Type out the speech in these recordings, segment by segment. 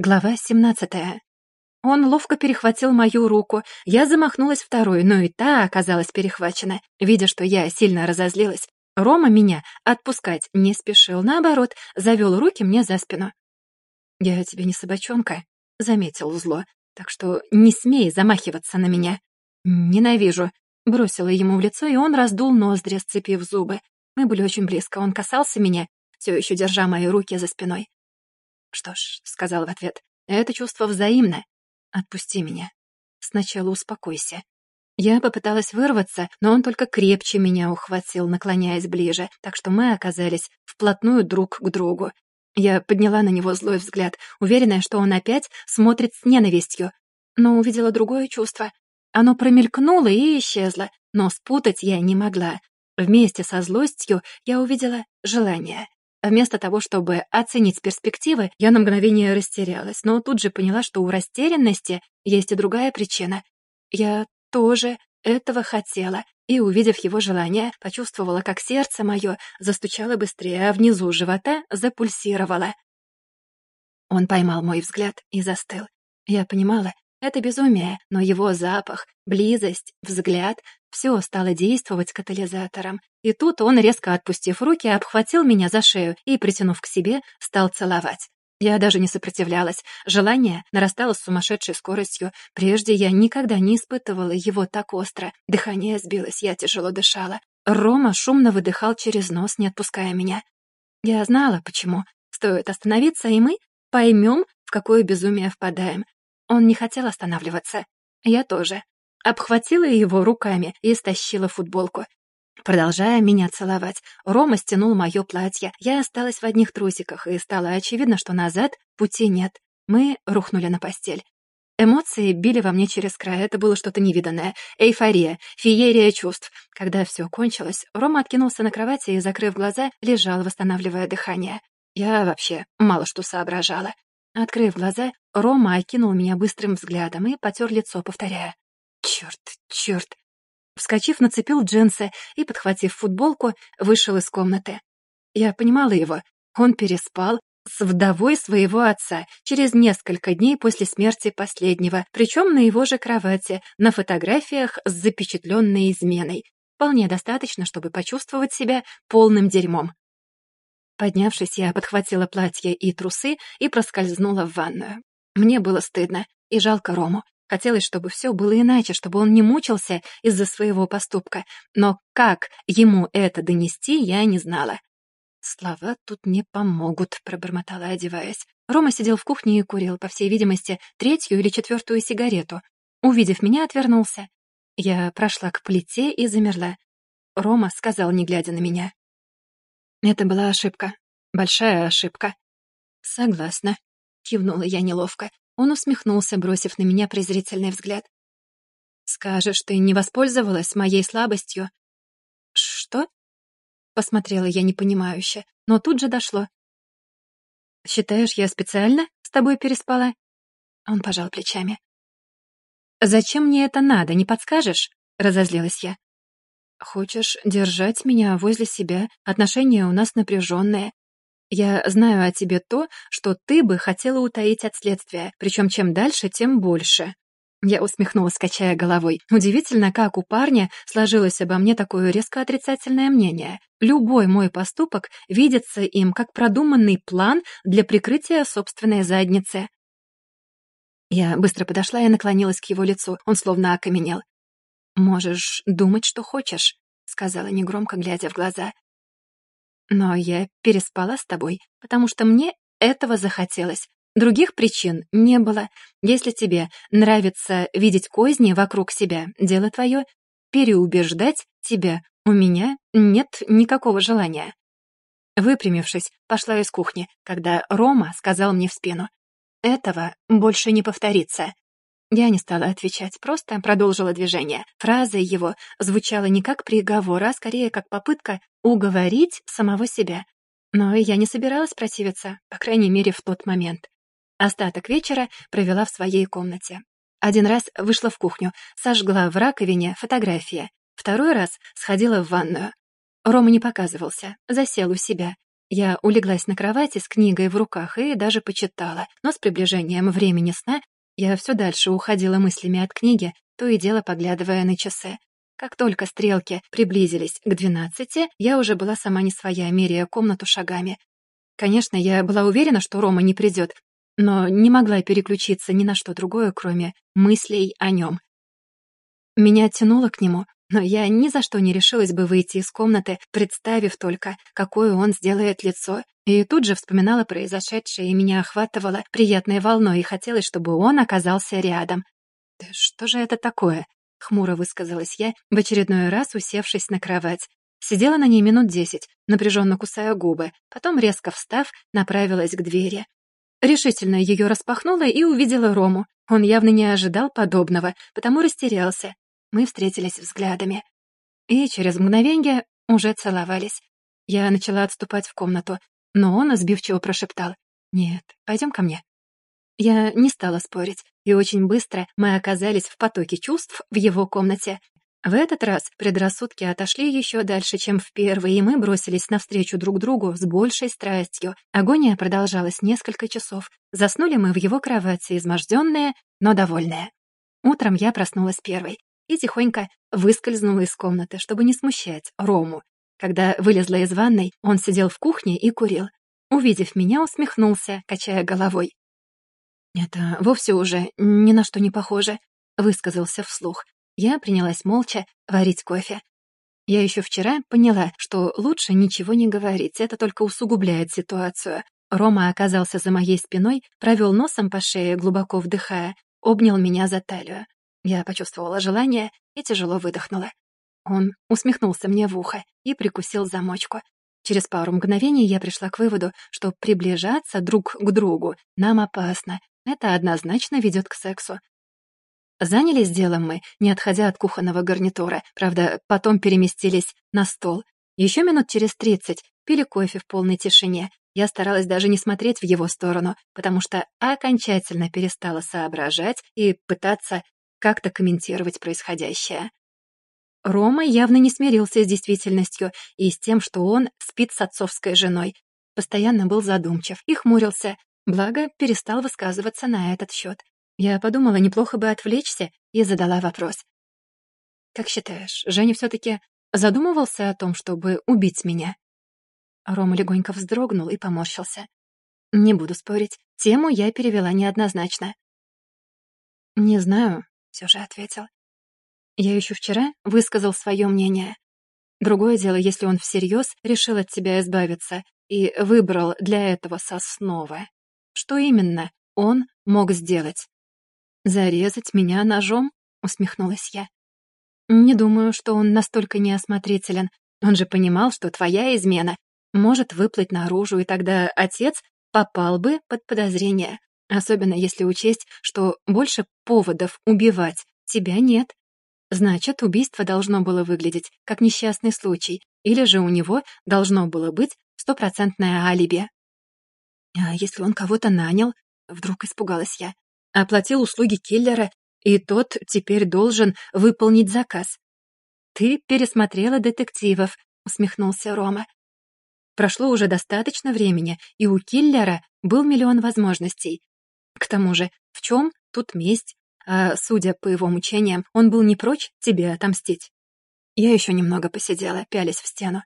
Глава 17. Он ловко перехватил мою руку. Я замахнулась второй, но и та оказалась перехвачена. Видя, что я сильно разозлилась, Рома меня отпускать не спешил. Наоборот, завел руки мне за спину. «Я тебе не собачонка», — заметил зло, «так что не смей замахиваться на меня». «Ненавижу», — бросила ему в лицо, и он раздул ноздри, сцепив зубы. Мы были очень близко, он касался меня, все еще держа мои руки за спиной. «Что ж», — сказал в ответ, — «это чувство взаимно. Отпусти меня. Сначала успокойся». Я попыталась вырваться, но он только крепче меня ухватил, наклоняясь ближе, так что мы оказались вплотную друг к другу. Я подняла на него злой взгляд, уверенная, что он опять смотрит с ненавистью, но увидела другое чувство. Оно промелькнуло и исчезло, но спутать я не могла. Вместе со злостью я увидела желание. Вместо того, чтобы оценить перспективы, я на мгновение растерялась, но тут же поняла, что у растерянности есть и другая причина. Я тоже этого хотела, и, увидев его желание, почувствовала, как сердце мое застучало быстрее, а внизу живота запульсировало. Он поймал мой взгляд и застыл. Я понимала, это безумие, но его запах, близость, взгляд — все стало действовать катализатором. И тут он, резко отпустив руки, обхватил меня за шею и, притянув к себе, стал целовать. Я даже не сопротивлялась. Желание нарастало с сумасшедшей скоростью. Прежде я никогда не испытывала его так остро. Дыхание сбилось, я тяжело дышала. Рома шумно выдыхал через нос, не отпуская меня. Я знала, почему. Стоит остановиться, и мы поймем, в какое безумие впадаем. Он не хотел останавливаться. Я тоже. Обхватила его руками и стащила футболку. Продолжая меня целовать, Рома стянул мое платье. Я осталась в одних трусиках, и стало очевидно, что назад пути нет. Мы рухнули на постель. Эмоции били во мне через край. Это было что-то невиданное. Эйфория, феерия чувств. Когда все кончилось, Рома откинулся на кровати и, закрыв глаза, лежал, восстанавливая дыхание. Я вообще мало что соображала. Открыв глаза, Рома окинул меня быстрым взглядом и потер лицо, повторяя. «Черт, черт!» Вскочив, нацепил джинсы и, подхватив футболку, вышел из комнаты. Я понимала его. Он переспал с вдовой своего отца через несколько дней после смерти последнего, причем на его же кровати, на фотографиях с запечатленной изменой. Вполне достаточно, чтобы почувствовать себя полным дерьмом. Поднявшись, я подхватила платье и трусы и проскользнула в ванную. Мне было стыдно и жалко Рому. Хотелось, чтобы все было иначе, чтобы он не мучился из-за своего поступка. Но как ему это донести, я не знала. «Слова тут не помогут», — пробормотала, одеваясь. Рома сидел в кухне и курил, по всей видимости, третью или четвертую сигарету. Увидев меня, отвернулся. Я прошла к плите и замерла. Рома сказал, не глядя на меня. Это была ошибка. Большая ошибка. Согласна. Кивнула я неловко. Он усмехнулся, бросив на меня презрительный взгляд. «Скажешь, ты не воспользовалась моей слабостью?» «Что?» Посмотрела я непонимающе, но тут же дошло. «Считаешь, я специально с тобой переспала?» Он пожал плечами. «Зачем мне это надо, не подскажешь?» — разозлилась я. Хочешь держать меня возле себя? Отношения у нас напряженные. Я знаю о тебе то, что ты бы хотела утаить от следствия, причем чем дальше, тем больше». Я усмехнулась, качая головой. Удивительно, как у парня сложилось обо мне такое резко отрицательное мнение. Любой мой поступок видится им как продуманный план для прикрытия собственной задницы. Я быстро подошла и наклонилась к его лицу. Он словно окаменел. «Можешь думать, что хочешь», — сказала негромко, глядя в глаза. «Но я переспала с тобой, потому что мне этого захотелось. Других причин не было. Если тебе нравится видеть козни вокруг себя, дело твое. Переубеждать тебя у меня нет никакого желания». Выпрямившись, пошла из кухни, когда Рома сказал мне в спину. «Этого больше не повторится. Я не стала отвечать, просто продолжила движение. Фраза его звучала не как приговор, а скорее как попытка уговорить самого себя. Но я не собиралась противиться, по крайней мере, в тот момент. Остаток вечера провела в своей комнате. Один раз вышла в кухню, сожгла в раковине фотографии. Второй раз сходила в ванную. Рома не показывался, засел у себя. Я улеглась на кровати с книгой в руках и даже почитала, но с приближением времени сна я все дальше уходила мыслями от книги, то и дело поглядывая на часы. Как только стрелки приблизились к двенадцати, я уже была сама не своя, меряя комнату шагами. Конечно, я была уверена, что Рома не придет, но не могла переключиться ни на что другое, кроме мыслей о нем. Меня тянуло к нему, но я ни за что не решилась бы выйти из комнаты, представив только, какое он сделает лицо, и тут же вспоминала произошедшее, и меня охватывало приятной волной, и хотелось, чтобы он оказался рядом. «Да что же это такое?» — хмуро высказалась я, в очередной раз усевшись на кровать. Сидела на ней минут десять, напряженно кусая губы, потом, резко встав, направилась к двери. Решительно ее распахнула и увидела Рому. Он явно не ожидал подобного, потому растерялся, мы встретились взглядами. И через мгновенье уже целовались. Я начала отступать в комнату, но он сбивчиво прошептал «Нет, пойдем ко мне». Я не стала спорить, и очень быстро мы оказались в потоке чувств в его комнате. В этот раз предрассудки отошли еще дальше, чем в первый, и мы бросились навстречу друг другу с большей страстью. Агония продолжалась несколько часов. Заснули мы в его кровати, изможденные, но довольные. Утром я проснулась первой и тихонько выскользнула из комнаты, чтобы не смущать Рому. Когда вылезла из ванной, он сидел в кухне и курил. Увидев меня, усмехнулся, качая головой. «Это вовсе уже ни на что не похоже», — высказался вслух. Я принялась молча варить кофе. Я еще вчера поняла, что лучше ничего не говорить, это только усугубляет ситуацию. Рома оказался за моей спиной, провел носом по шее, глубоко вдыхая, обнял меня за талию. Я почувствовала желание и тяжело выдохнула. Он усмехнулся мне в ухо и прикусил замочку. Через пару мгновений я пришла к выводу, что приближаться друг к другу нам опасно. Это однозначно ведет к сексу. Занялись делом мы, не отходя от кухонного гарнитура, правда, потом переместились на стол. Еще минут через тридцать пили кофе в полной тишине. Я старалась даже не смотреть в его сторону, потому что окончательно перестала соображать и пытаться как-то комментировать происходящее. Рома явно не смирился с действительностью и с тем, что он спит с отцовской женой. Постоянно был задумчив и хмурился, благо перестал высказываться на этот счет. Я подумала, неплохо бы отвлечься, и задала вопрос. «Как считаешь, Женя все-таки задумывался о том, чтобы убить меня?» Рома легонько вздрогнул и поморщился. «Не буду спорить, тему я перевела неоднозначно». «Не знаю, все же ответил. Я еще вчера высказал свое мнение. Другое дело, если он всерьез решил от тебя избавиться и выбрал для этого сосновы. Что именно он мог сделать? «Зарезать меня ножом?» — усмехнулась я. «Не думаю, что он настолько неосмотрителен. Он же понимал, что твоя измена может выплыть наружу, и тогда отец попал бы под подозрение. Особенно если учесть, что больше поводов убивать тебя нет. Значит, убийство должно было выглядеть как несчастный случай, или же у него должно было быть стопроцентное алиби. А если он кого-то нанял? Вдруг испугалась я. Оплатил услуги киллера, и тот теперь должен выполнить заказ. «Ты пересмотрела детективов», — усмехнулся Рома. Прошло уже достаточно времени, и у киллера был миллион возможностей. К тому же, в чем тут месть? А, судя по его мучениям, он был не прочь тебе отомстить. Я еще немного посидела, пялись в стену.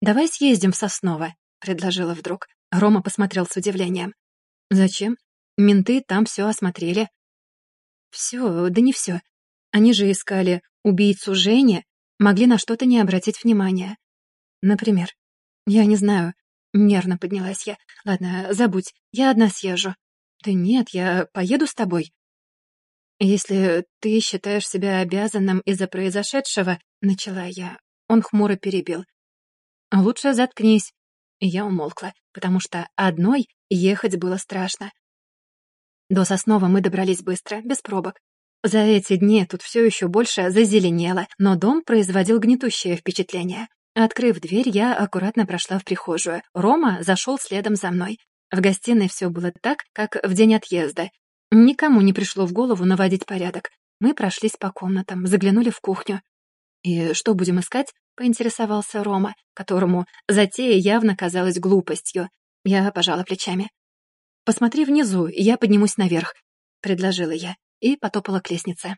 «Давай съездим в Сосново», — предложила вдруг. Рома посмотрел с удивлением. «Зачем? Менты там все осмотрели». «Все, да не все. Они же искали убийцу Жени, могли на что-то не обратить внимания. Например, я не знаю, нервно поднялась я. Ладно, забудь, я одна съезжу. «Да нет, я поеду с тобой». «Если ты считаешь себя обязанным из-за произошедшего», — начала я. Он хмуро перебил. «Лучше заткнись». Я умолкла, потому что одной ехать было страшно. До Соснова мы добрались быстро, без пробок. За эти дни тут все еще больше зазеленело, но дом производил гнетущее впечатление. Открыв дверь, я аккуратно прошла в прихожую. Рома зашел следом за мной. В гостиной все было так, как в день отъезда. Никому не пришло в голову наводить порядок. Мы прошлись по комнатам, заглянули в кухню. «И что будем искать?» — поинтересовался Рома, которому затея явно казалась глупостью. Я пожала плечами. «Посмотри внизу, я поднимусь наверх», — предложила я и потопала к лестнице.